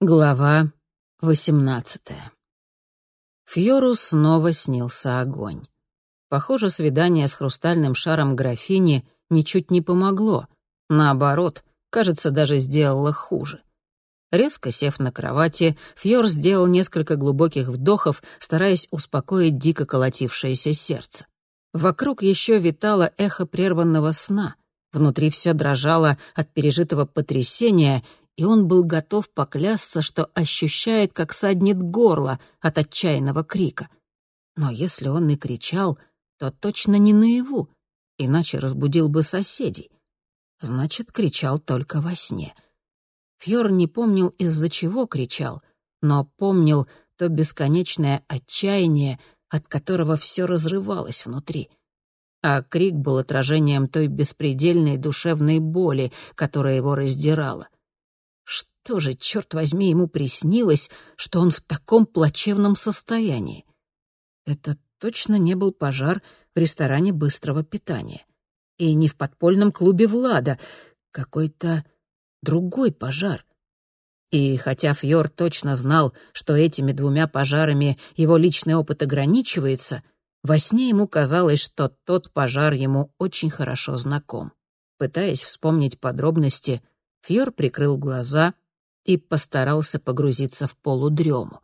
Глава восемнадцатая. Фьору снова снился огонь. Похоже, свидание с хрустальным шаром графини ничуть не помогло. Наоборот, кажется, даже сделало хуже. Резко сев на кровати, Фьор сделал несколько глубоких вдохов, стараясь успокоить дико колотившееся сердце. Вокруг еще витало эхо прерванного сна. Внутри все дрожало от пережитого потрясения, и он был готов поклясться, что ощущает, как саднет горло от отчаянного крика. Но если он и кричал, то точно не наяву, иначе разбудил бы соседей. Значит, кричал только во сне. Фьор не помнил, из-за чего кричал, но помнил то бесконечное отчаяние, от которого все разрывалось внутри. А крик был отражением той беспредельной душевной боли, которая его раздирала — что же, черт возьми, ему приснилось, что он в таком плачевном состоянии? Это точно не был пожар в ресторане быстрого питания. И не в подпольном клубе Влада. Какой-то другой пожар. И хотя Фьор точно знал, что этими двумя пожарами его личный опыт ограничивается, во сне ему казалось, что тот пожар ему очень хорошо знаком. Пытаясь вспомнить подробности, Фьор прикрыл глаза — и постарался погрузиться в полудрему.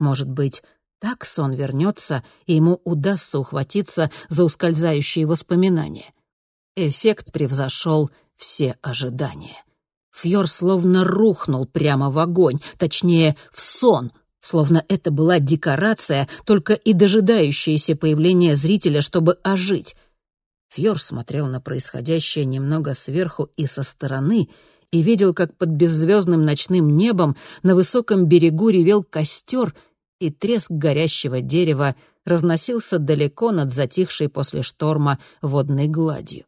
Может быть, так сон вернется, и ему удастся ухватиться за ускользающие воспоминания. Эффект превзошел все ожидания. Фьор словно рухнул прямо в огонь, точнее, в сон, словно это была декорация, только и дожидающаяся появления зрителя, чтобы ожить. Фьор смотрел на происходящее немного сверху и со стороны — и видел, как под беззвездным ночным небом на высоком берегу ревел костер, и треск горящего дерева разносился далеко над затихшей после шторма водной гладью.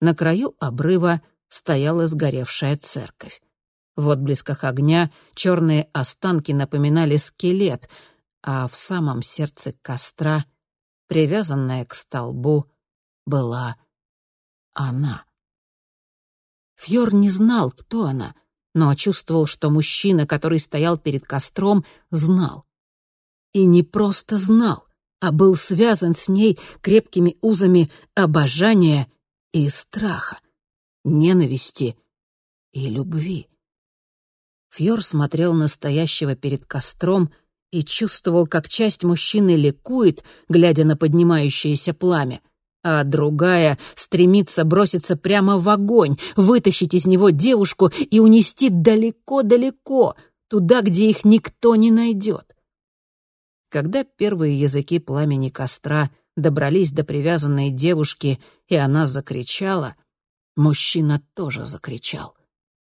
На краю обрыва стояла сгоревшая церковь. В отблесках огня черные останки напоминали скелет, а в самом сердце костра, привязанная к столбу, была она. Фьор не знал, кто она, но чувствовал, что мужчина, который стоял перед костром, знал. И не просто знал, а был связан с ней крепкими узами обожания и страха, ненависти и любви. Фьор смотрел на стоящего перед костром и чувствовал, как часть мужчины ликует, глядя на поднимающееся пламя — а другая стремится броситься прямо в огонь, вытащить из него девушку и унести далеко-далеко, туда, где их никто не найдет. Когда первые языки пламени костра добрались до привязанной девушки, и она закричала, мужчина тоже закричал.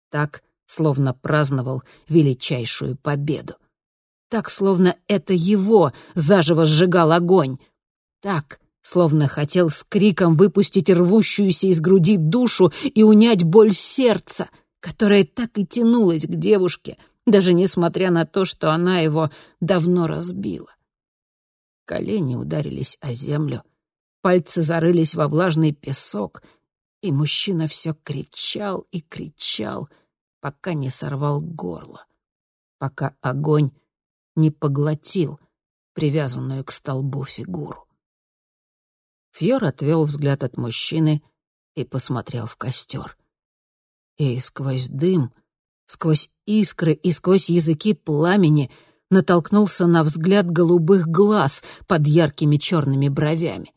Так, словно праздновал величайшую победу. Так, словно это его заживо сжигал огонь. Так, словно хотел с криком выпустить рвущуюся из груди душу и унять боль сердца, которая так и тянулась к девушке, даже несмотря на то, что она его давно разбила. Колени ударились о землю, пальцы зарылись во влажный песок, и мужчина все кричал и кричал, пока не сорвал горло, пока огонь не поглотил привязанную к столбу фигуру. Фьор отвел взгляд от мужчины и посмотрел в костер. И сквозь дым, сквозь искры и сквозь языки пламени натолкнулся на взгляд голубых глаз под яркими черными бровями.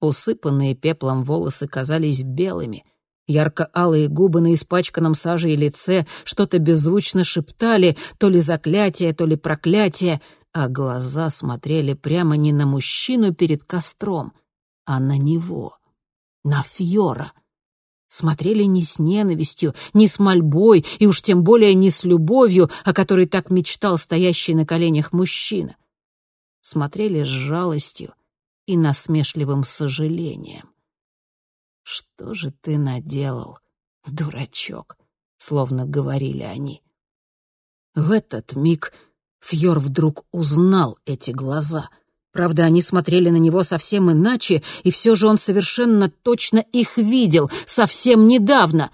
Усыпанные пеплом волосы казались белыми — Ярко-алые губы на испачканном сажей лице что-то беззвучно шептали, то ли заклятие, то ли проклятие, а глаза смотрели прямо не на мужчину перед костром, а на него, на Фьора. Смотрели не с ненавистью, не с мольбой и уж тем более не с любовью, о которой так мечтал стоящий на коленях мужчина. Смотрели с жалостью и насмешливым сожалением. «Что же ты наделал, дурачок?» — словно говорили они. В этот миг Фьор вдруг узнал эти глаза — Правда, они смотрели на него совсем иначе, и все же он совершенно точно их видел, совсем недавно.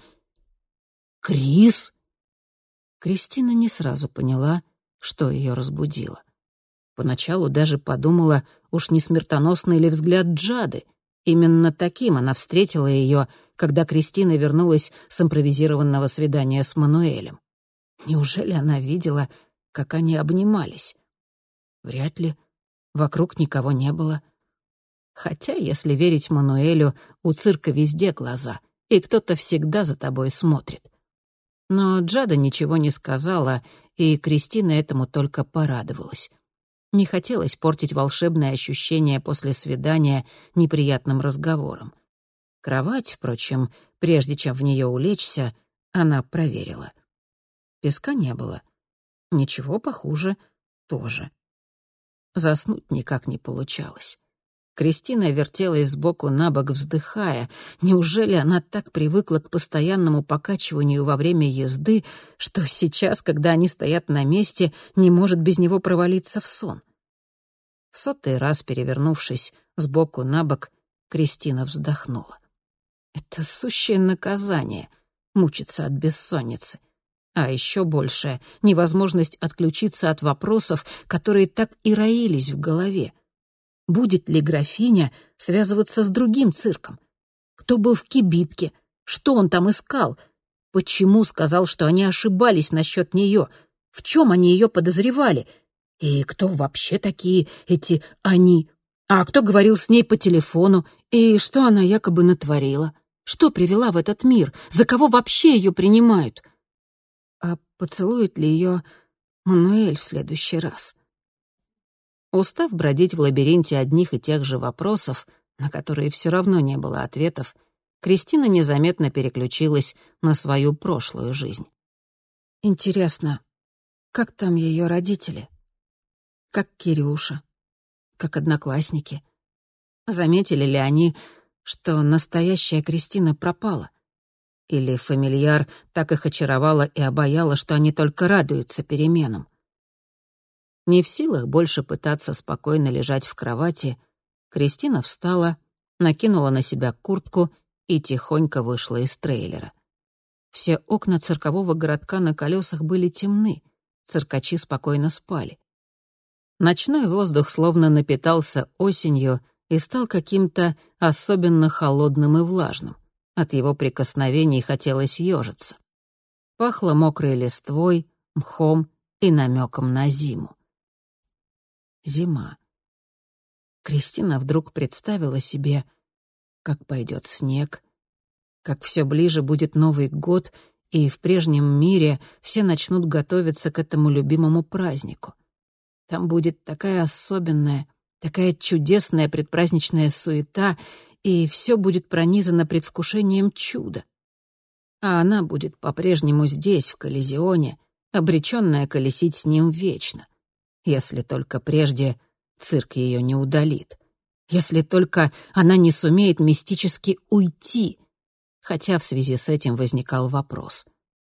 «Крис?» Кристина не сразу поняла, что ее разбудило. Поначалу даже подумала, уж не смертоносный ли взгляд Джады. Именно таким она встретила ее, когда Кристина вернулась с импровизированного свидания с Мануэлем. Неужели она видела, как они обнимались? Вряд ли. Вокруг никого не было. Хотя, если верить Мануэлю, у цирка везде глаза, и кто-то всегда за тобой смотрит. Но Джада ничего не сказала, и Кристина этому только порадовалась. Не хотелось портить волшебное ощущение после свидания неприятным разговором. Кровать, впрочем, прежде чем в нее улечься, она проверила. Песка не было. Ничего похуже тоже. Заснуть никак не получалось. Кристина вертелась сбоку на бок, вздыхая. Неужели она так привыкла к постоянному покачиванию во время езды, что сейчас, когда они стоят на месте, не может без него провалиться в сон? В сотый раз перевернувшись сбоку на бок, Кристина вздохнула. Это сущее наказание — мучиться от бессонницы. А еще большее — невозможность отключиться от вопросов, которые так и роились в голове — Будет ли графиня связываться с другим цирком? Кто был в кибитке? Что он там искал? Почему сказал, что они ошибались насчет нее? В чем они ее подозревали? И кто вообще такие эти «они»? А кто говорил с ней по телефону? И что она якобы натворила? Что привела в этот мир? За кого вообще ее принимают? А поцелует ли ее Мануэль в следующий раз? Устав бродить в лабиринте одних и тех же вопросов, на которые все равно не было ответов, Кристина незаметно переключилась на свою прошлую жизнь. Интересно, как там ее родители? Как Кирюша? Как одноклассники? Заметили ли они, что настоящая Кристина пропала? Или фамильяр так их очаровала и обаяла, что они только радуются переменам? Не в силах больше пытаться спокойно лежать в кровати, Кристина встала, накинула на себя куртку и тихонько вышла из трейлера. Все окна циркового городка на колесах были темны, циркачи спокойно спали. Ночной воздух словно напитался осенью и стал каким-то особенно холодным и влажным. От его прикосновений хотелось ежиться. Пахло мокрой листвой, мхом и намеком на зиму зима. Кристина вдруг представила себе, как пойдет снег, как все ближе будет Новый год, и в прежнем мире все начнут готовиться к этому любимому празднику. Там будет такая особенная, такая чудесная предпраздничная суета, и все будет пронизано предвкушением чуда. А она будет по-прежнему здесь, в Коллизионе, обреченная колесить с ним вечно если только прежде цирк ее не удалит. Если только она не сумеет мистически уйти. Хотя в связи с этим возникал вопрос.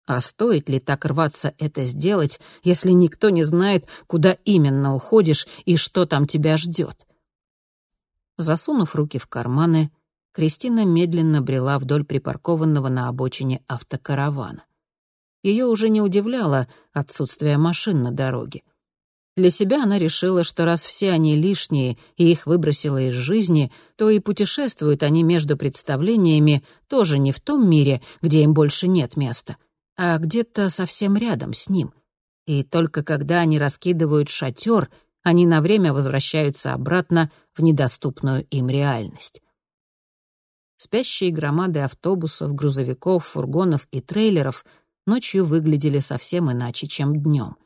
А стоит ли так рваться это сделать, если никто не знает, куда именно уходишь и что там тебя ждет? Засунув руки в карманы, Кристина медленно брела вдоль припаркованного на обочине автокаравана. Ее уже не удивляло отсутствие машин на дороге. Для себя она решила, что раз все они лишние и их выбросила из жизни, то и путешествуют они между представлениями тоже не в том мире, где им больше нет места, а где-то совсем рядом с ним. И только когда они раскидывают шатер, они на время возвращаются обратно в недоступную им реальность. Спящие громады автобусов, грузовиков, фургонов и трейлеров ночью выглядели совсем иначе, чем днем.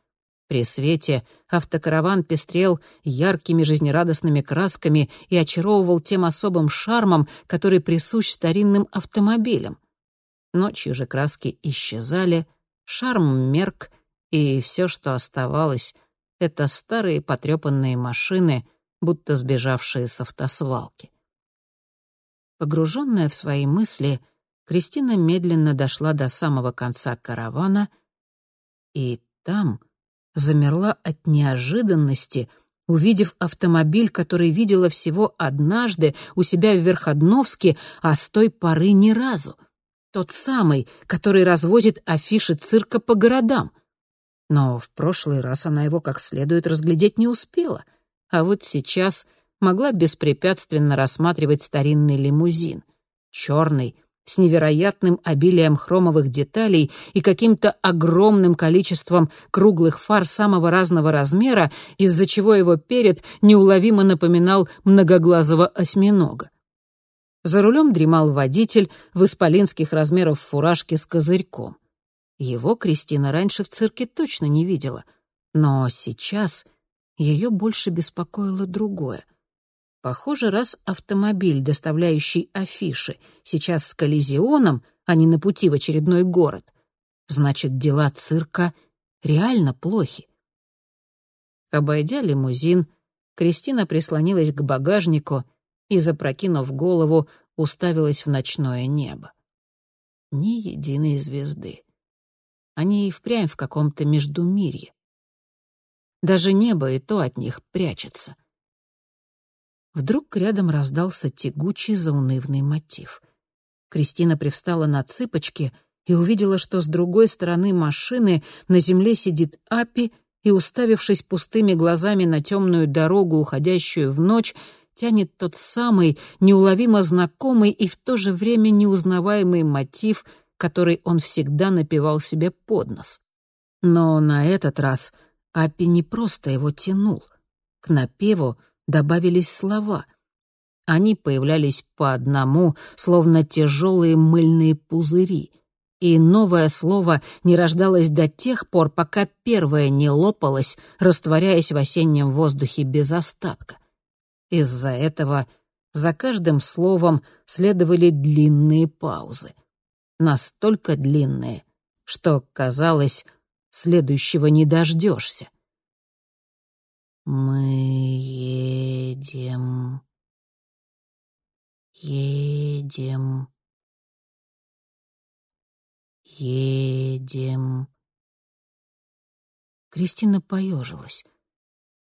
При свете автокараван пестрел яркими жизнерадостными красками и очаровывал тем особым шармом, который присущ старинным автомобилям. Ночью же краски исчезали, шарм мерк, и все, что оставалось, — это старые потрепанные машины, будто сбежавшие с автосвалки. Погруженная в свои мысли, Кристина медленно дошла до самого конца каравана, и там — замерла от неожиданности, увидев автомобиль, который видела всего однажды у себя в Верходновске, а с той поры ни разу. Тот самый, который развозит афиши цирка по городам. Но в прошлый раз она его как следует разглядеть не успела, а вот сейчас могла беспрепятственно рассматривать старинный лимузин. Черный, с невероятным обилием хромовых деталей и каким-то огромным количеством круглых фар самого разного размера, из-за чего его перед неуловимо напоминал многоглазого осьминога. За рулем дремал водитель в исполинских размеров фуражке с козырьком. Его Кристина раньше в цирке точно не видела, но сейчас ее больше беспокоило другое. Похоже, раз автомобиль, доставляющий афиши, сейчас с коллизионом, а не на пути в очередной город, значит, дела цирка реально плохи. Обойдя лимузин, Кристина прислонилась к багажнику и, запрокинув голову, уставилась в ночное небо. Ни единой звезды. Они и впрямь в каком-то междумирье. Даже небо и то от них прячется — Вдруг рядом раздался тягучий заунывный мотив. Кристина привстала на цыпочки и увидела, что с другой стороны машины на земле сидит Апи и, уставившись пустыми глазами на темную дорогу, уходящую в ночь, тянет тот самый, неуловимо знакомый и в то же время неузнаваемый мотив, который он всегда напевал себе под нос. Но на этот раз Апи не просто его тянул. К напеву добавились слова. Они появлялись по одному, словно тяжелые мыльные пузыри. И новое слово не рождалось до тех пор, пока первое не лопалось, растворяясь в осеннем воздухе без остатка. Из-за этого за каждым словом следовали длинные паузы. Настолько длинные, что, казалось, следующего не дождешься. Мы едем, едем, едем. Кристина поежилась.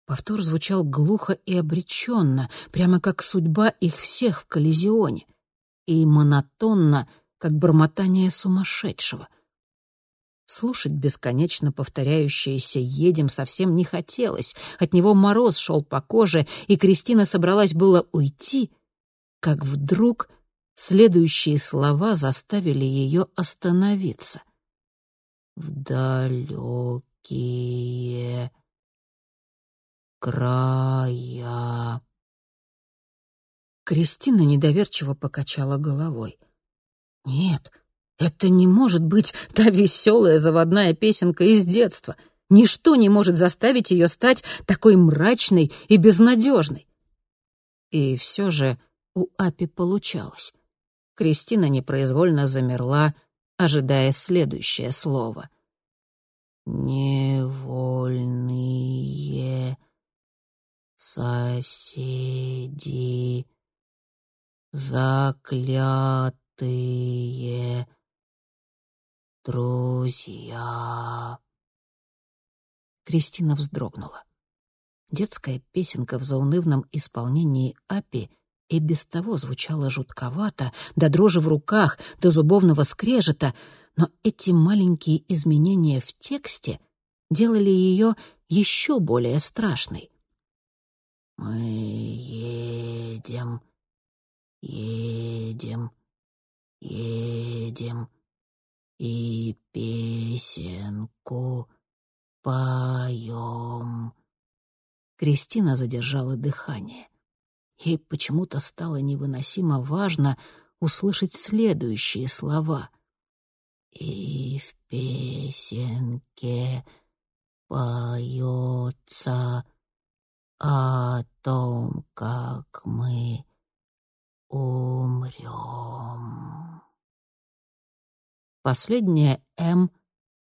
Повтор звучал глухо и обреченно, прямо как судьба их всех в коллизионе, и монотонно, как бормотание сумасшедшего — Слушать бесконечно повторяющееся «едем» совсем не хотелось. От него мороз шел по коже, и Кристина собралась было уйти, как вдруг следующие слова заставили ее остановиться. «В края...» Кристина недоверчиво покачала головой. «Нет, это не может быть та веселая заводная песенка из детства. Ничто не может заставить ее стать такой мрачной и безнадежной. И все же у Апи получалось. Кристина непроизвольно замерла, ожидая следующее слово. «Невольные соседи, заклятые друзья. Кристина вздрогнула. Детская песенка в заунывном исполнении Апи и без того звучала жутковато, до дрожи в руках, до зубовного скрежета, но эти маленькие изменения в тексте делали ее еще более страшной. «Мы едем, едем, едем», и песенку поем. Кристина задержала дыхание. Ей почему-то стало невыносимо важно услышать следующие слова. И в песенке поется о том, как мы умрем. Последняя «М»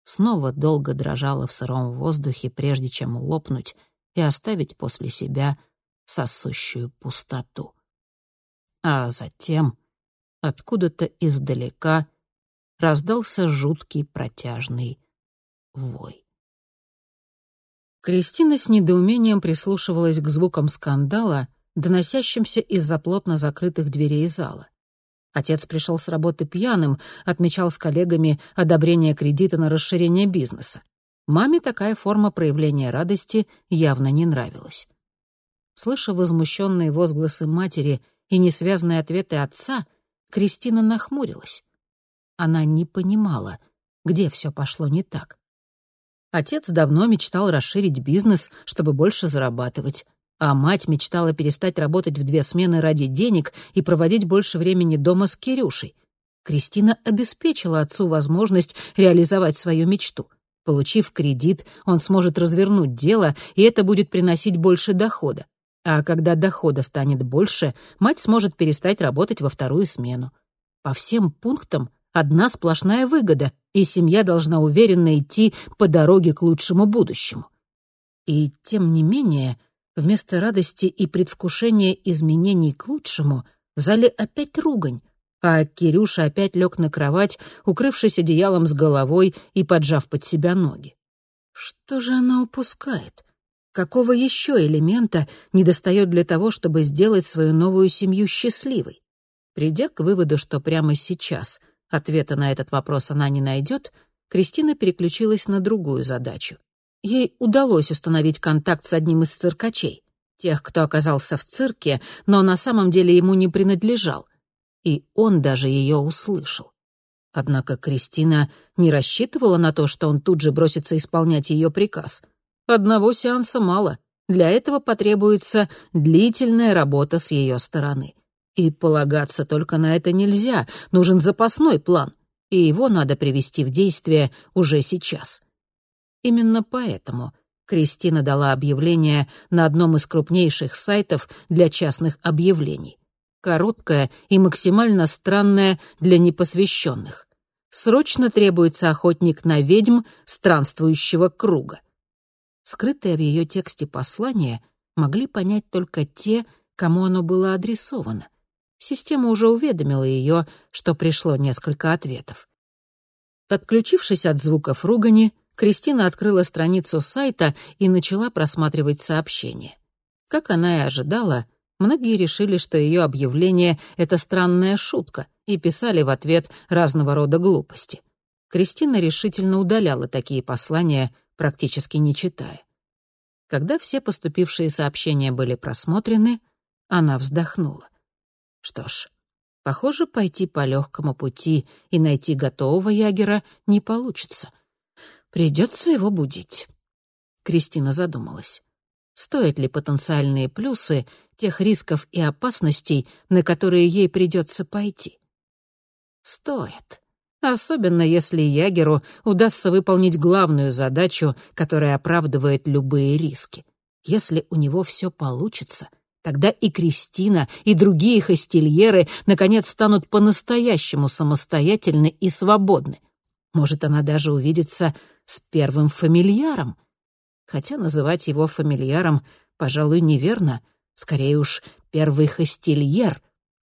снова долго дрожала в сыром воздухе, прежде чем лопнуть и оставить после себя сосущую пустоту. А затем откуда-то издалека раздался жуткий протяжный вой. Кристина с недоумением прислушивалась к звукам скандала, доносящимся из-за плотно закрытых дверей зала. Отец пришел с работы пьяным, отмечал с коллегами одобрение кредита на расширение бизнеса. Маме такая форма проявления радости явно не нравилась. Слыша возмущенные возгласы матери и несвязные ответы отца, Кристина нахмурилась. Она не понимала, где все пошло не так. Отец давно мечтал расширить бизнес, чтобы больше зарабатывать, а мать мечтала перестать работать в две смены ради денег и проводить больше времени дома с Кирюшей. Кристина обеспечила отцу возможность реализовать свою мечту. Получив кредит, он сможет развернуть дело, и это будет приносить больше дохода. А когда дохода станет больше, мать сможет перестать работать во вторую смену. По всем пунктам одна сплошная выгода, и семья должна уверенно идти по дороге к лучшему будущему. И тем не менее, вместо радости и предвкушения изменений к лучшему, в зале опять ругань, а Кирюша опять лег на кровать, укрывшись одеялом с головой и поджав под себя ноги. Что же она упускает? Какого еще элемента недостает для того, чтобы сделать свою новую семью счастливой? Придя к выводу, что прямо сейчас ответа на этот вопрос она не найдет, Кристина переключилась на другую задачу. Ей удалось установить контакт с одним из циркачей, тех, кто оказался в цирке, но на самом деле ему не принадлежал, и он даже ее услышал. Однако Кристина не рассчитывала на то, что он тут же бросится исполнять ее приказ. Одного сеанса мало. Для этого потребуется длительная работа с ее стороны. И полагаться только на это нельзя, нужен запасной план, и его надо привести в действие уже сейчас. Именно поэтому Кристина дала объявление на одном из крупнейших сайтов для частных объявлений короткая и максимально странная для непосвященных. Срочно требуется охотник на ведьм странствующего круга. Скрытое в ее тексте послание могли понять только те, кому оно было адресовано. Система уже уведомила ее, что пришло несколько ответов. Отключившись от звуков ругани, Кристина открыла страницу сайта и начала просматривать сообщения. Как она и ожидала, Многие решили, что ее объявление — это странная шутка, и писали в ответ разного рода глупости. Кристина решительно удаляла такие послания, практически не читая. Когда все поступившие сообщения были просмотрены, она вздохнула. Что ж, похоже, пойти по легкому пути и найти готового ягера не получится. Придется его будить. Кристина задумалась. Стоят ли потенциальные плюсы тех рисков и опасностей, на которые ей придется пойти. Стоит. Особенно если Ягеру удастся выполнить главную задачу, которая оправдывает любые риски. Если у него все получится, тогда и Кристина, и другие хостельеры наконец станут по-настоящему самостоятельны и свободны. Может, она даже увидится с первым фамильяром. Хотя называть его фамильяром, пожалуй, неверно. Скорее уж, первый хостельер.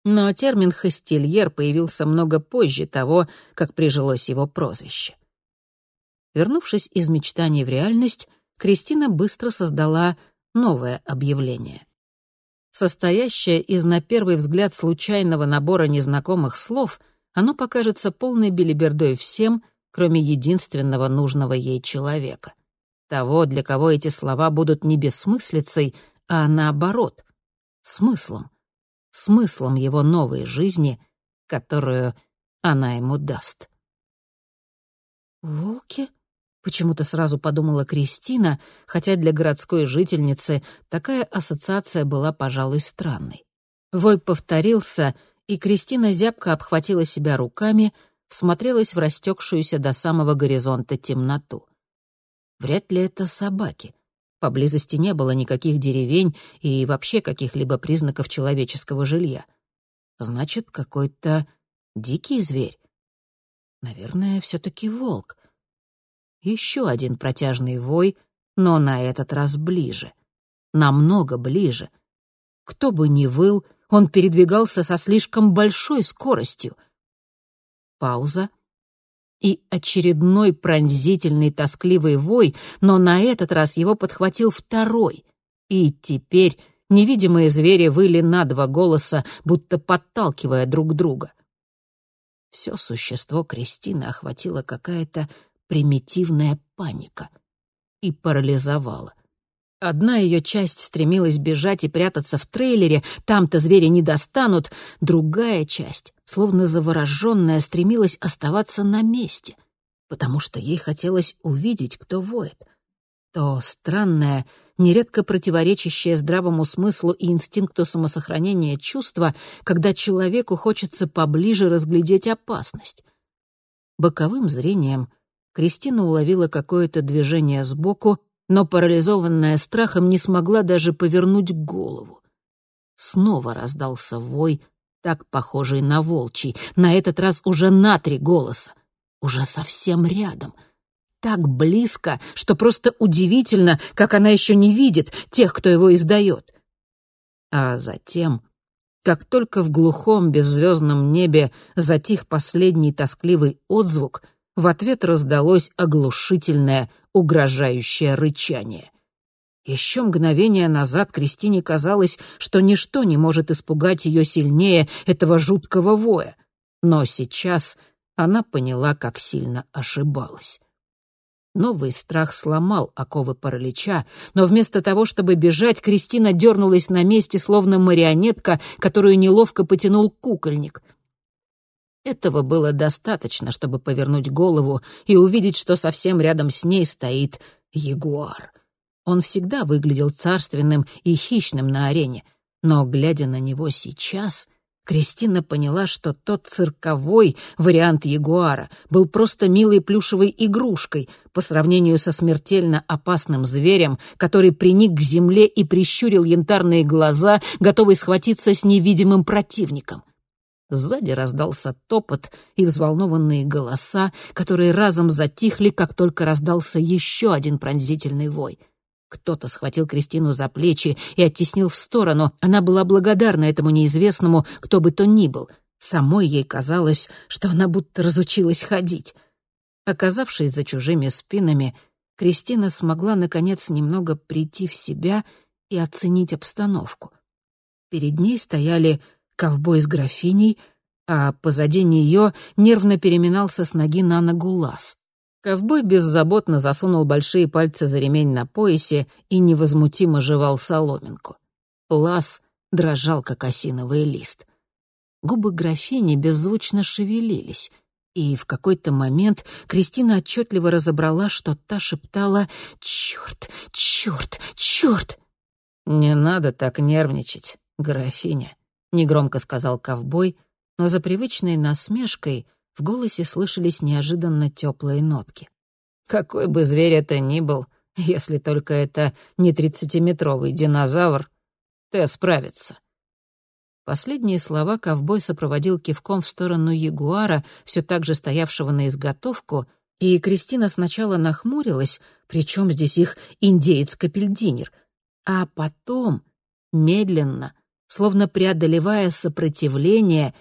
Но термин «хостельер» появился много позже того, как прижилось его прозвище. Вернувшись из мечтаний в реальность, Кристина быстро создала новое объявление. Состоящее из, на первый взгляд, случайного набора незнакомых слов, оно покажется полной белибердой всем, кроме единственного нужного ей человека. Того, для кого эти слова будут не бессмыслицей, а наоборот, смыслом, смыслом его новой жизни, которую она ему даст. «Волки?» — почему-то сразу подумала Кристина, хотя для городской жительницы такая ассоциация была, пожалуй, странной. Вой повторился, и Кристина зябко обхватила себя руками, всмотрелась в растекшуюся до самого горизонта темноту. Вряд ли это собаки. Поблизости не было никаких деревень и вообще каких-либо признаков человеческого жилья. Значит, какой-то дикий зверь. Наверное, все таки волк. Еще один протяжный вой, но на этот раз ближе. Намного ближе. Кто бы ни выл, он передвигался со слишком большой скоростью. Пауза — и очередной пронзительный тоскливый вой, но на этот раз его подхватил второй. И теперь невидимые звери выли на два голоса, будто подталкивая друг друга. Все существо Кристины охватила какая-то примитивная паника. и парализовало. Одна ее часть стремилась бежать и прятаться в трейлере, там-то звери не достанут, другая часть, словно завороженная, стремилась оставаться на месте, потому что ей хотелось увидеть, кто воет. То странное, нередко противоречащее здравому смыслу и инстинкту самосохранения чувство, когда человеку хочется поближе разглядеть опасность. Боковым зрением Кристина уловила какое-то движение сбоку, но, парализованная страхом, не смогла даже повернуть голову. Снова раздался вой, так похожий на волчий, на этот раз уже на три голоса, уже совсем рядом — так близко, что просто удивительно, как она еще не видит тех, кто его издает. А затем, как только в глухом беззвездном небе затих последний тоскливый отзвук, в ответ раздалось оглушительное, угрожающее рычание. Еще мгновение назад Кристине казалось, что ничто не может испугать ее сильнее этого жуткого воя, но сейчас она поняла, как сильно ошибалась. Новый страх сломал оковы паралича, но вместо того, чтобы бежать, Кристина дернулась на месте, словно марионетка, которую неловко потянул кукольник. Этого было достаточно, чтобы повернуть голову и увидеть, что совсем рядом с ней стоит ягуар. Он всегда выглядел царственным и хищным на арене, но, глядя на него сейчас, Кристина поняла, что тот цирковой вариант ягуара был просто милой плюшевой игрушкой по сравнению со смертельно опасным зверем, который приник к земле и прищурил янтарные глаза, готовый схватиться с невидимым противником. Сзади раздался топот и взволнованные голоса, которые разом затихли, как только раздался еще один пронзительный вой. Кто-то схватил Кристину за плечи и оттеснил в сторону. Она была благодарна этому неизвестному, кто бы то ни был. Самой ей казалось, что она будто разучилась ходить. Оказавшись за чужими спинами, Кристина смогла, наконец, немного прийти в себя и оценить обстановку. Перед ней стояли ковбой с графиней, а позади нее нервно переминался с ноги на ногу лаз. Ковбой беззаботно засунул большие пальцы за ремень на поясе и невозмутимо жевал соломинку. Лаз дрожал, как осиновый лист. Губы графини беззвучно шевелились, и в какой-то момент Кристина отчетливо разобрала, что та шептала «Чёрт, чёрт, чёрт!» «Не надо так нервничать, графиня», — негромко сказал ковбой, но за привычной насмешкой в голосе слышались неожиданно теплые нотки. «Какой бы зверь это ни был, если только это не тридцатиметровый динозавр, ты справится». Последние слова ковбой сопроводил кивком в сторону ягуара, все так же стоявшего на изготовку, и Кристина сначала нахмурилась, причем здесь их индеец-капельдинер, а потом, медленно, словно преодолевая сопротивление,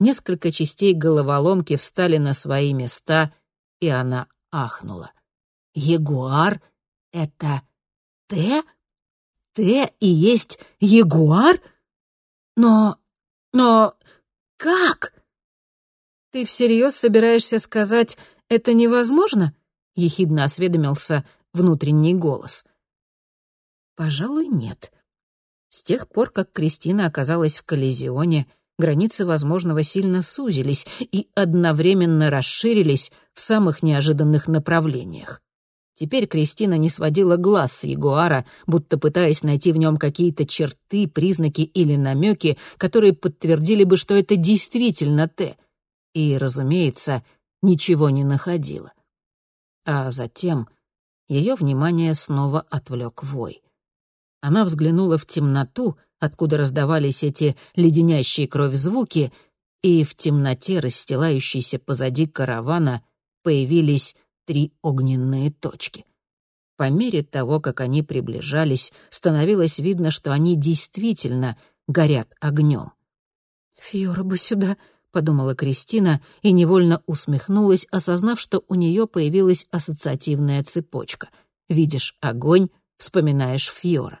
несколько частей головоломки встали на свои места, и она ахнула. «Ягуар — это Т? Т и есть ягуар? Но... но... как?» «Ты всерьез собираешься сказать, это невозможно?» — ехидно осведомился внутренний голос. «Пожалуй, нет. С тех пор, как Кристина оказалась в коллизионе, границы возможного сильно сузились и одновременно расширились в самых неожиданных направлениях. Теперь Кристина не сводила глаз с Ягуара, будто пытаясь найти в нем какие-то черты, признаки или намеки, которые подтвердили бы, что это действительно Т. И, разумеется, ничего не находила. А затем ее внимание снова отвлек вой. Она взглянула в темноту, откуда раздавались эти леденящие кровь звуки, и в темноте, расстилающейся позади каравана, появились три огненные точки. По мере того, как они приближались, становилось видно, что они действительно горят огнем. «Фьора бы сюда», — подумала Кристина и невольно усмехнулась, осознав, что у нее появилась ассоциативная цепочка. «Видишь огонь, вспоминаешь Фьора»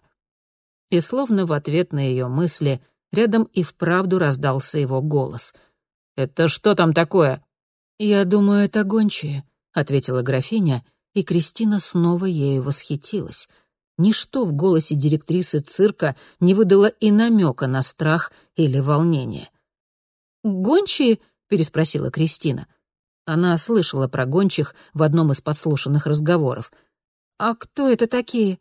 и словно в ответ на ее мысли рядом и вправду раздался его голос. «Это что там такое?» «Я думаю, это гончие», — ответила графиня и Кристина снова ею восхитилась. Ничто в голосе директрисы цирка не выдало и намека на страх или волнение. «Гончие?» — переспросила Кристина. Она слышала про гончих в одном из подслушанных разговоров. «А кто это такие?»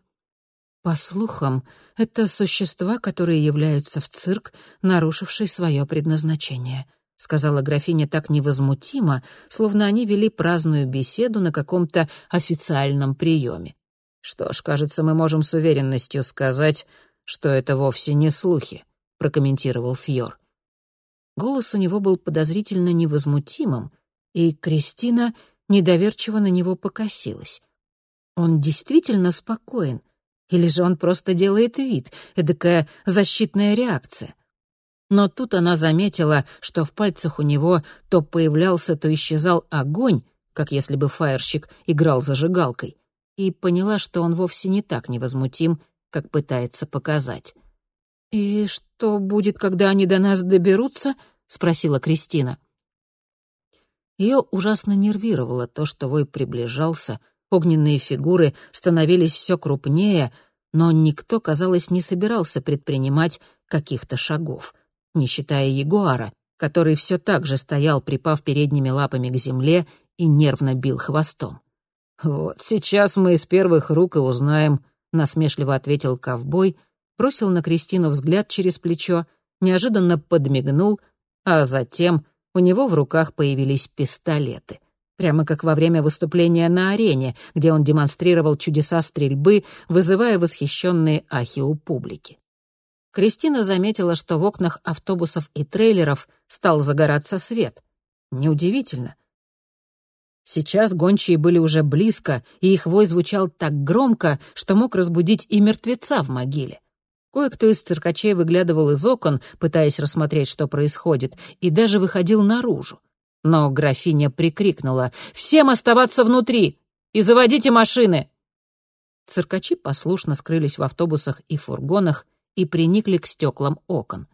По слухам, это существа, которые являются в цирк, нарушившие свое предназначение, сказала графиня так невозмутимо, словно они вели праздную беседу на каком-то официальном приеме. Что ж, кажется, мы можем с уверенностью сказать, что это вовсе не слухи, прокомментировал Фьор. Голос у него был подозрительно невозмутимым, и Кристина недоверчиво на него покосилась. Он действительно спокоен — или же он просто делает вид, эдакая защитная реакция? Но тут она заметила, что в пальцах у него то появлялся, то исчезал огонь, как если бы фаерщик играл зажигалкой, и поняла, что он вовсе не так невозмутим, как пытается показать. «И что будет, когда они до нас доберутся?» — спросила Кристина. Ее ужасно нервировало то, что вой приближался — Огненные фигуры становились все крупнее, но никто, казалось, не собирался предпринимать каких-то шагов, не считая ягуара, который все так же стоял, припав передними лапами к земле и нервно бил хвостом. «Вот сейчас мы из первых рук и узнаем», — насмешливо ответил ковбой, бросил на Кристину взгляд через плечо, неожиданно подмигнул, а затем у него в руках появились пистолеты прямо как во время выступления на арене, где он демонстрировал чудеса стрельбы, вызывая восхищенные ахи у публики. Кристина заметила, что в окнах автобусов и трейлеров стал загораться свет. Неудивительно. Сейчас гончие были уже близко, и их вой звучал так громко, что мог разбудить и мертвеца в могиле. Кое-кто из циркачей выглядывал из окон, пытаясь рассмотреть, что происходит, и даже выходил наружу. Но графиня прикрикнула «Всем оставаться внутри! И заводите машины!» Циркачи послушно скрылись в автобусах и фургонах и приникли к стеклам окон.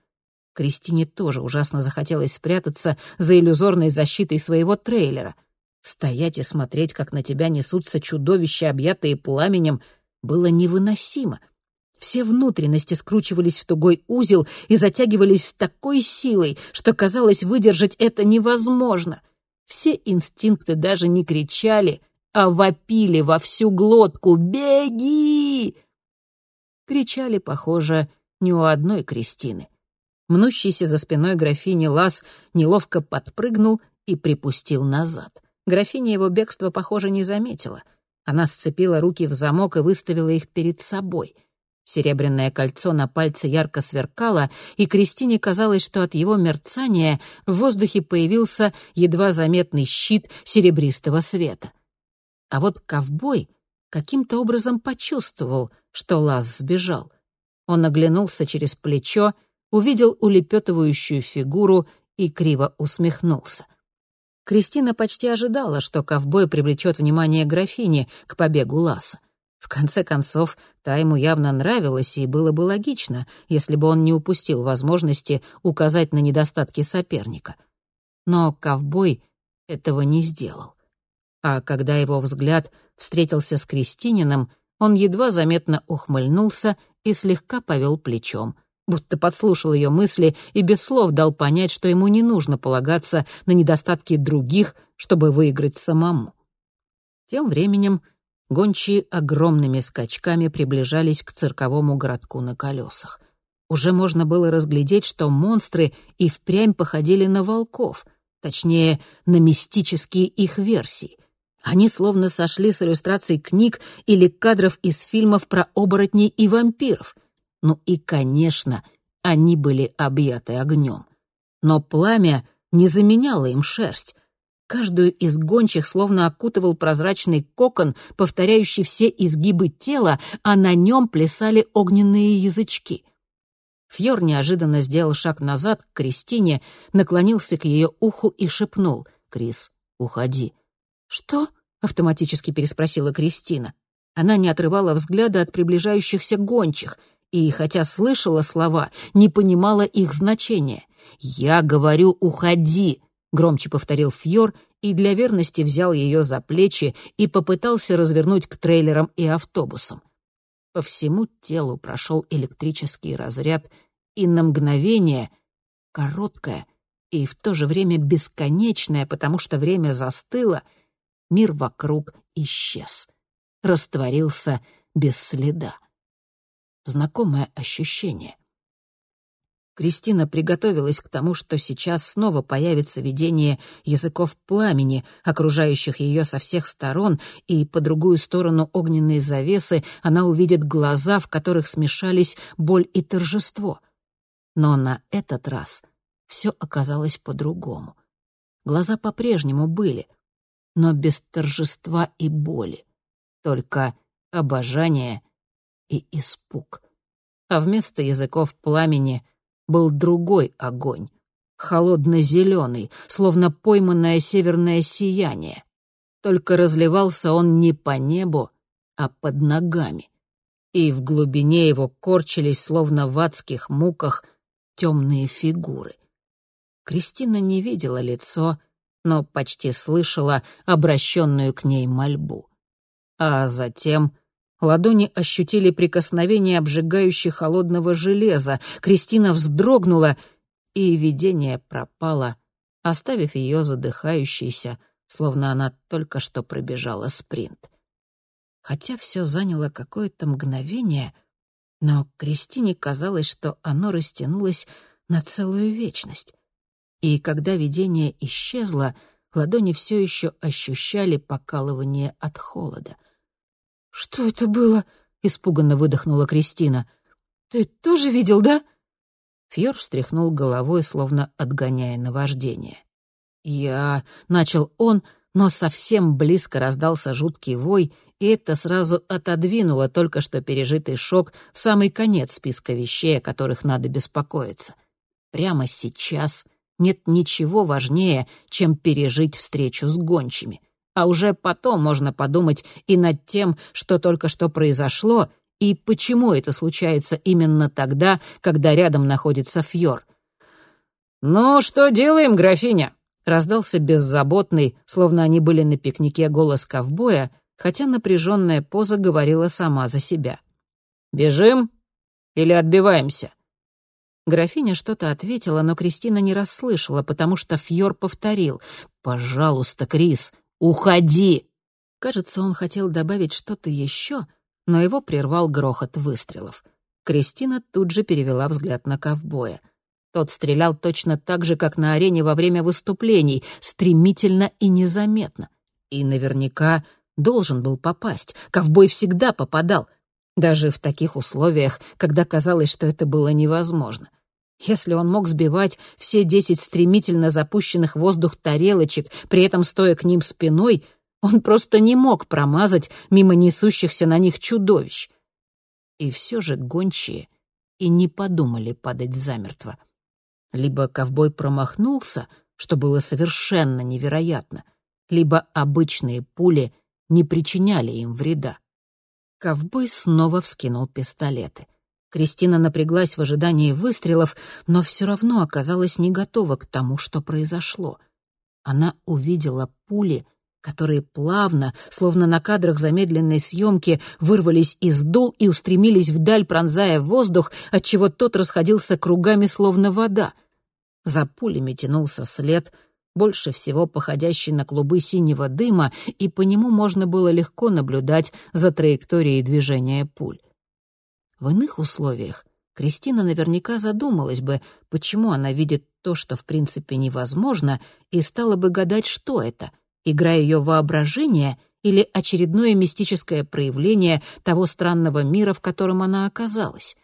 Кристине тоже ужасно захотелось спрятаться за иллюзорной защитой своего трейлера. Стоять и смотреть, как на тебя несутся чудовища, объятые пламенем, было невыносимо. Все внутренности скручивались в тугой узел и затягивались с такой силой, что казалось, выдержать это невозможно. Все инстинкты даже не кричали, а вопили во всю глотку «Беги!». Кричали, похоже, не у одной Кристины. Мнущийся за спиной графини Лас неловко подпрыгнул и припустил назад. Графиня его бегства, похоже, не заметила. Она сцепила руки в замок и выставила их перед собой — Серебряное кольцо на пальце ярко сверкало, и Кристине казалось, что от его мерцания в воздухе появился едва заметный щит серебристого света. А вот ковбой каким-то образом почувствовал, что Лаз сбежал. Он оглянулся через плечо, увидел улепетывающую фигуру и криво усмехнулся. Кристина почти ожидала, что ковбой привлечет внимание графини к побегу Ласа. В конце концов, та ему явно нравилась, и было бы логично, если бы он не упустил возможности указать на недостатки соперника. Но ковбой этого не сделал. А когда его взгляд встретился с Кристинином, он едва заметно ухмыльнулся и слегка повел плечом, будто подслушал ее мысли и без слов дал понять, что ему не нужно полагаться на недостатки других, чтобы выиграть самому. Тем временем Гончие огромными скачками приближались к цирковому городку на колесах. Уже можно было разглядеть, что монстры и впрямь походили на волков, точнее, на мистические их версии. Они словно сошли с иллюстраций книг или кадров из фильмов про оборотней и вампиров. Ну и, конечно, они были объяты огнем. Но пламя не заменяло им шерсть, Каждую из гончих словно окутывал прозрачный кокон, повторяющий все изгибы тела, а на нем плясали огненные язычки. Фьор неожиданно сделал шаг назад к Кристине, наклонился к ее уху и шепнул «Крис, уходи». «Что?» — автоматически переспросила Кристина. Она не отрывала взгляда от приближающихся гончих и, хотя слышала слова, не понимала их значения. «Я говорю, уходи!» — громче повторил Фьор и для верности взял ее за плечи и попытался развернуть к трейлерам и автобусам. По всему телу прошел электрический разряд, и на мгновение, короткое и в то же время бесконечное, потому что время застыло, мир вокруг исчез, растворился без следа. Знакомое ощущение. Кристина приготовилась к тому, что сейчас снова появится видение языков пламени, окружающих ее со всех сторон, и по другую сторону огненной завесы она увидит глаза, в которых смешались боль и торжество. Но на этот раз все оказалось по-другому. Глаза по-прежнему были, но без торжества и боли, только обожание и испуг. А вместо языков пламени — был другой огонь, холодно-зеленый, словно пойманное северное сияние. Только разливался он не по небу, а под ногами. И в глубине его корчились, словно в адских муках, темные фигуры. Кристина не видела лицо, но почти слышала обращенную к ней мольбу. А затем Ладони ощутили прикосновение обжигающего холодного железа. Кристина вздрогнула, и видение пропало, оставив ее задыхающейся, словно она только что пробежала спринт. Хотя все заняло какое-то мгновение, но Кристине казалось, что оно растянулось на целую вечность. И когда видение исчезло, ладони все еще ощущали покалывание от холода — «Что это было?» — испуганно выдохнула Кристина. «Ты тоже видел, да?» Фьор встряхнул головой, словно отгоняя наваждение. «Я...» — начал он, но совсем близко раздался жуткий вой, и это сразу отодвинуло только что пережитый шок в самый конец списка вещей, о которых надо беспокоиться. Прямо сейчас нет ничего важнее, чем пережить встречу с гончими а уже потом можно подумать и над тем, что только что произошло, и почему это случается именно тогда, когда рядом находится Фьор. «Ну, что делаем, графиня?» — раздался беззаботный, словно они были на пикнике голос ковбоя, хотя напряженная поза говорила сама за себя. «Бежим или отбиваемся?» Графиня что-то ответила, но Кристина не расслышала, потому что Фьор повторил. «Пожалуйста, Крис, «Уходи!» Кажется, он хотел добавить что-то еще, но его прервал грохот выстрелов. Кристина тут же перевела взгляд на ковбоя. Тот стрелял точно так же, как на арене во время выступлений, стремительно и незаметно. И наверняка должен был попасть. Ковбой всегда попадал, даже в таких условиях, когда казалось, что это было невозможно. Если он мог сбивать все десять стремительно запущенных в воздух тарелочек, при этом стоя к ним спиной, он просто не мог промазать мимо несущихся на них чудовищ. И все же гончие и не подумали падать замертво. Либо ковбой промахнулся, что было совершенно невероятно, либо обычные пули не причиняли им вреда. Ковбой снова вскинул пистолеты — Кристина напряглась в ожидании выстрелов, но все равно оказалась не готова к тому, что произошло. Она увидела пули, которые плавно, словно на кадрах замедленной съемки, вырвались из дул и устремились вдаль, пронзая воздух, отчего тот расходился кругами, словно вода. За пулями тянулся след, больше всего походящий на клубы синего дыма, и по нему можно было легко наблюдать за траекторией движения пуль. В иных условиях Кристина наверняка задумалась бы, почему она видит то, что в принципе невозможно, и стала бы гадать, что это — игра ее воображения или очередное мистическое проявление того странного мира, в котором она оказалась.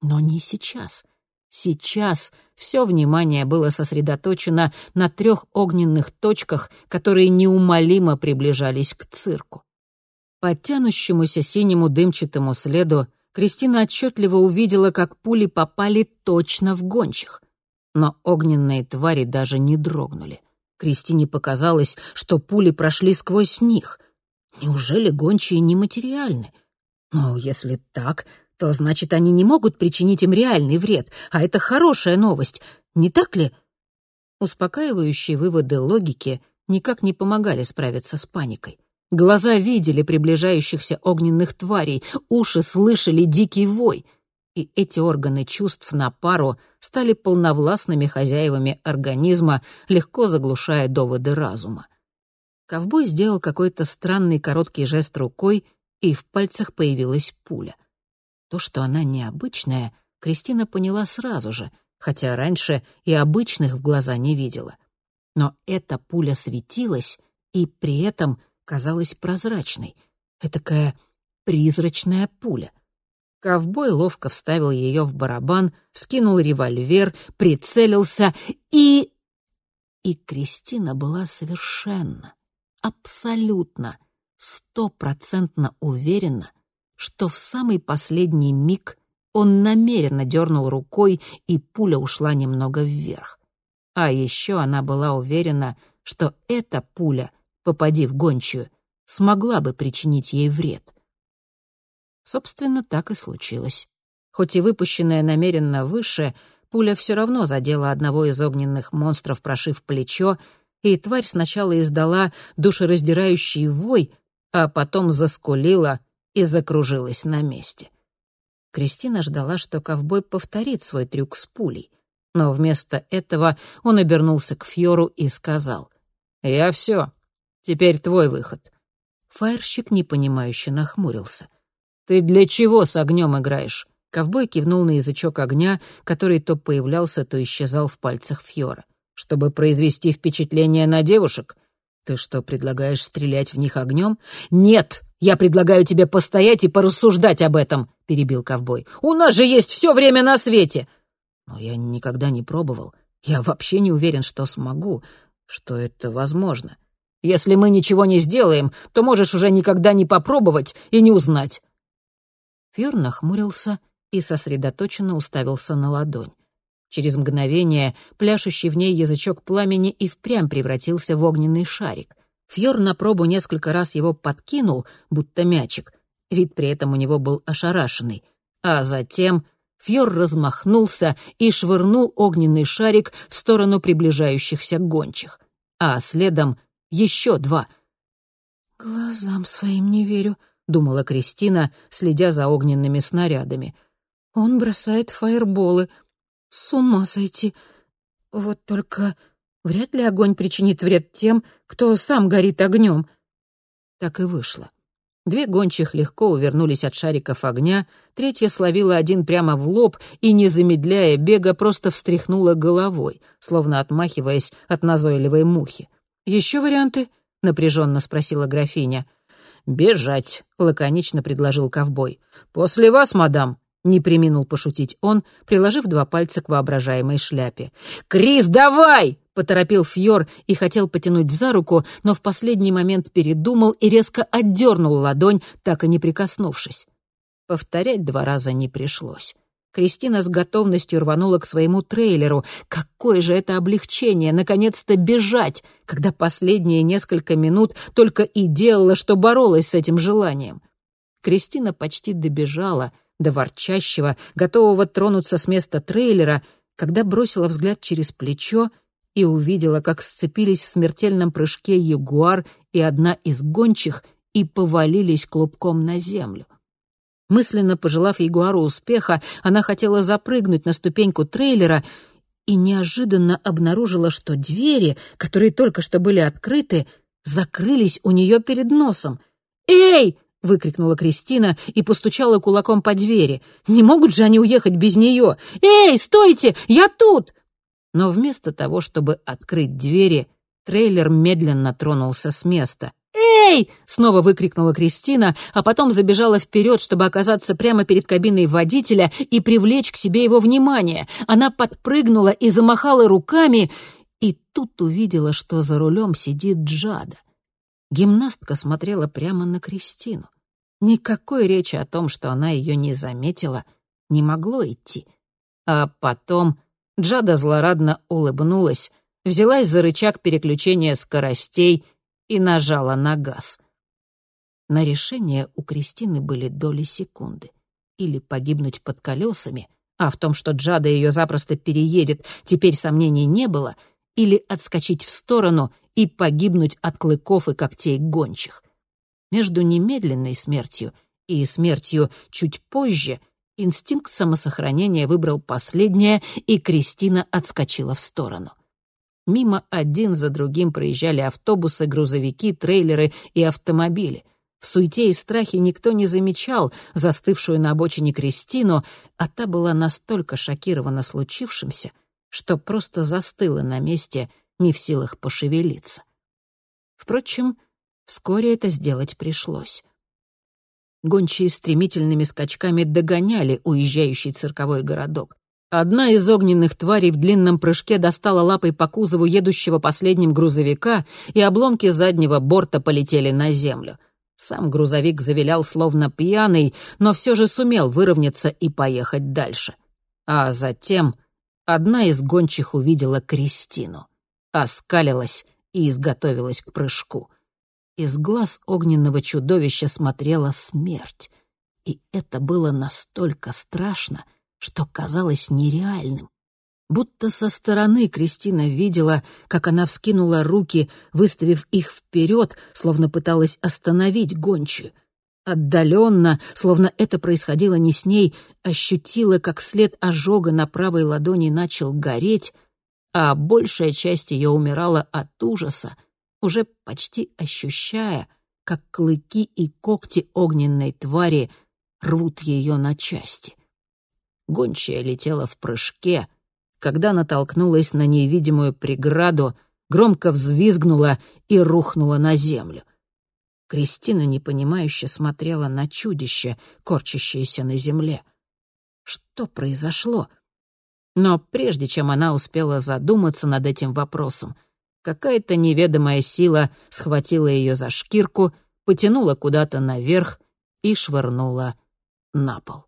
Но не сейчас. Сейчас все внимание было сосредоточено на трех огненных точках, которые неумолимо приближались к цирку. По тянущемуся синему дымчатому следу Кристина отчетливо увидела, как пули попали точно в гончих. Но огненные твари даже не дрогнули. Кристине показалось, что пули прошли сквозь них. Неужели гончие нематериальны? Но если так, то значит, они не могут причинить им реальный вред, а это хорошая новость, не так ли? Успокаивающие выводы логики никак не помогали справиться с паникой. Глаза видели приближающихся огненных тварей, уши слышали дикий вой. И эти органы чувств на пару стали полновластными хозяевами организма, легко заглушая доводы разума. Ковбой сделал какой-то странный короткий жест рукой, и в пальцах появилась пуля. То, что она необычная, Кристина поняла сразу же, хотя раньше и обычных в глаза не видела. Но эта пуля светилась и при этом казалась прозрачной. Этакая призрачная пуля. Ковбой ловко вставил ее в барабан, вскинул револьвер, прицелился и... И Кристина была совершенно, абсолютно, стопроцентно уверена, что в самый последний миг он намеренно дернул рукой, и пуля ушла немного вверх. А еще она была уверена, что эта пуля, попади в гончую, смогла бы причинить ей вред. Собственно, так и случилось. Хоть и выпущенная намеренно выше, пуля все равно задела одного из огненных монстров, прошив плечо, и тварь сначала издала душераздирающий вой, а потом заскулила и закружилась на месте. Кристина ждала, что ковбой повторит свой трюк с пулей. Но вместо этого он обернулся к Фьору и сказал. «Я все. Теперь твой выход». Фаерщик непонимающе нахмурился. «Ты для чего с огнем играешь?» Ковбой кивнул на язычок огня, который то появлялся, то исчезал в пальцах Фьора. «Чтобы произвести впечатление на девушек? Ты что, предлагаешь стрелять в них огнем?» «Нет! Я предлагаю тебе постоять и порассуждать об этом!» — перебил ковбой. «У нас же есть все время на свете!» «Но я никогда не пробовал. Я вообще не уверен, что смогу, что это возможно. Если мы ничего не сделаем, то можешь уже никогда не попробовать и не узнать». Фьор нахмурился и сосредоточенно уставился на ладонь. Через мгновение пляшущий в ней язычок пламени и впрямь превратился в огненный шарик. Фьор на пробу несколько раз его подкинул, будто мячик. Вид при этом у него был ошарашенный. А затем Фьор размахнулся и швырнул огненный шарик в сторону приближающихся гончих. А следом еще два. «Глазам своим не верю», — думала Кристина, следя за огненными снарядами. «Он бросает фаерболы. С ума сойти. Вот только вряд ли огонь причинит вред тем, кто сам горит огнем». Так и вышло. Две гончих легко увернулись от шариков огня, третья словила один прямо в лоб и, не замедляя бега, просто встряхнула головой, словно отмахиваясь от назойливой мухи. «Еще варианты?» — напряженно спросила графиня. «Бежать», — лаконично предложил ковбой. «После вас, мадам», — не приминул пошутить он, приложив два пальца к воображаемой шляпе. «Крис, давай!» — поторопил Фьор и хотел потянуть за руку, но в последний момент передумал и резко отдернул ладонь, так и не прикоснувшись. Повторять два раза не пришлось. Кристина с готовностью рванула к своему трейлеру. Какое же это облегчение, наконец-то бежать, когда последние несколько минут только и делала, что боролась с этим желанием. Кристина почти добежала до ворчащего, готового тронуться с места трейлера, когда бросила взгляд через плечо и увидела, как сцепились в смертельном прыжке ягуар и одна из гончих и повалились клубком на землю. Мысленно пожелав Ягуару успеха, она хотела запрыгнуть на ступеньку трейлера и неожиданно обнаружила, что двери, которые только что были открыты, закрылись у нее перед носом. «Эй!» — выкрикнула Кристина и постучала кулаком по двери. «Не могут же они уехать без нее! Эй, стойте! Я тут!» Но вместо того, чтобы открыть двери, трейлер медленно тронулся с места. «Эй!» — снова выкрикнула Кристина, а потом забежала вперед, чтобы оказаться прямо перед кабиной водителя и привлечь к себе его внимание. Она подпрыгнула и замахала руками, и тут увидела, что за рулем сидит Джада. Гимнастка смотрела прямо на Кристину. Никакой речи о том, что она ее не заметила, не могло идти. А потом Джада злорадно улыбнулась, взялась за рычаг переключения скоростей — и нажала на газ. На решение у Кристины были доли секунды. Или погибнуть под колесами, а в том, что Джада ее запросто переедет, теперь сомнений не было, или отскочить в сторону и погибнуть от клыков и когтей гончих. Между немедленной смертью и смертью чуть позже инстинкт самосохранения выбрал последнее, и Кристина отскочила в сторону. Мимо один за другим проезжали автобусы, грузовики, трейлеры и автомобили. В суете и страхе никто не замечал застывшую на обочине Кристину, а та была настолько шокирована случившимся, что просто застыла на месте, не в силах пошевелиться. Впрочем, вскоре это сделать пришлось. Гончие стремительными скачками догоняли уезжающий цирковой городок. Одна из огненных тварей в длинном прыжке достала лапой по кузову едущего последним грузовика, и обломки заднего борта полетели на землю. Сам грузовик завилял словно пьяный, но все же сумел выровняться и поехать дальше. А затем одна из гончих увидела Кристину, оскалилась и изготовилась к прыжку. Из глаз огненного чудовища смотрела смерть. И это было настолько страшно, что казалось нереальным. Будто со стороны Кристина видела, как она вскинула руки, выставив их вперед, словно пыталась остановить гончую. Отдаленно, словно это происходило не с ней, ощутила, как след ожога на правой ладони начал гореть, а большая часть ее умирала от ужаса, уже почти ощущая, как клыки и когти огненной твари рвут ее на части. Гончая летела в прыжке, когда натолкнулась на невидимую преграду, громко взвизгнула и рухнула на землю. Кристина непонимающе смотрела на чудище, корчащееся на земле. Что произошло? Но прежде чем она успела задуматься над этим вопросом, какая-то неведомая сила схватила ее за шкирку, потянула куда-то наверх и швырнула на пол.